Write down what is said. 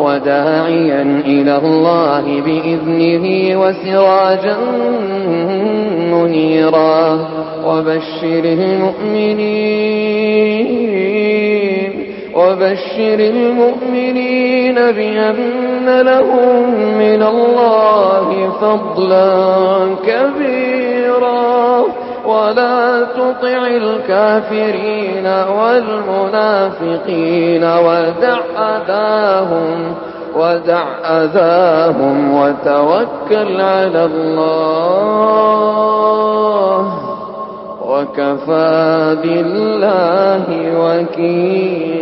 وداعيا إلى الله بإذنه وسراجا منيرا. وبشر المؤمنين وبشر المؤمنين بأن لهم من الله فضلا كبيرا. ولا تطع الكافرين والمنافقين ودع أذاهم ودع أذاهم وتوكل على الله. وكفى بالله وكيلا.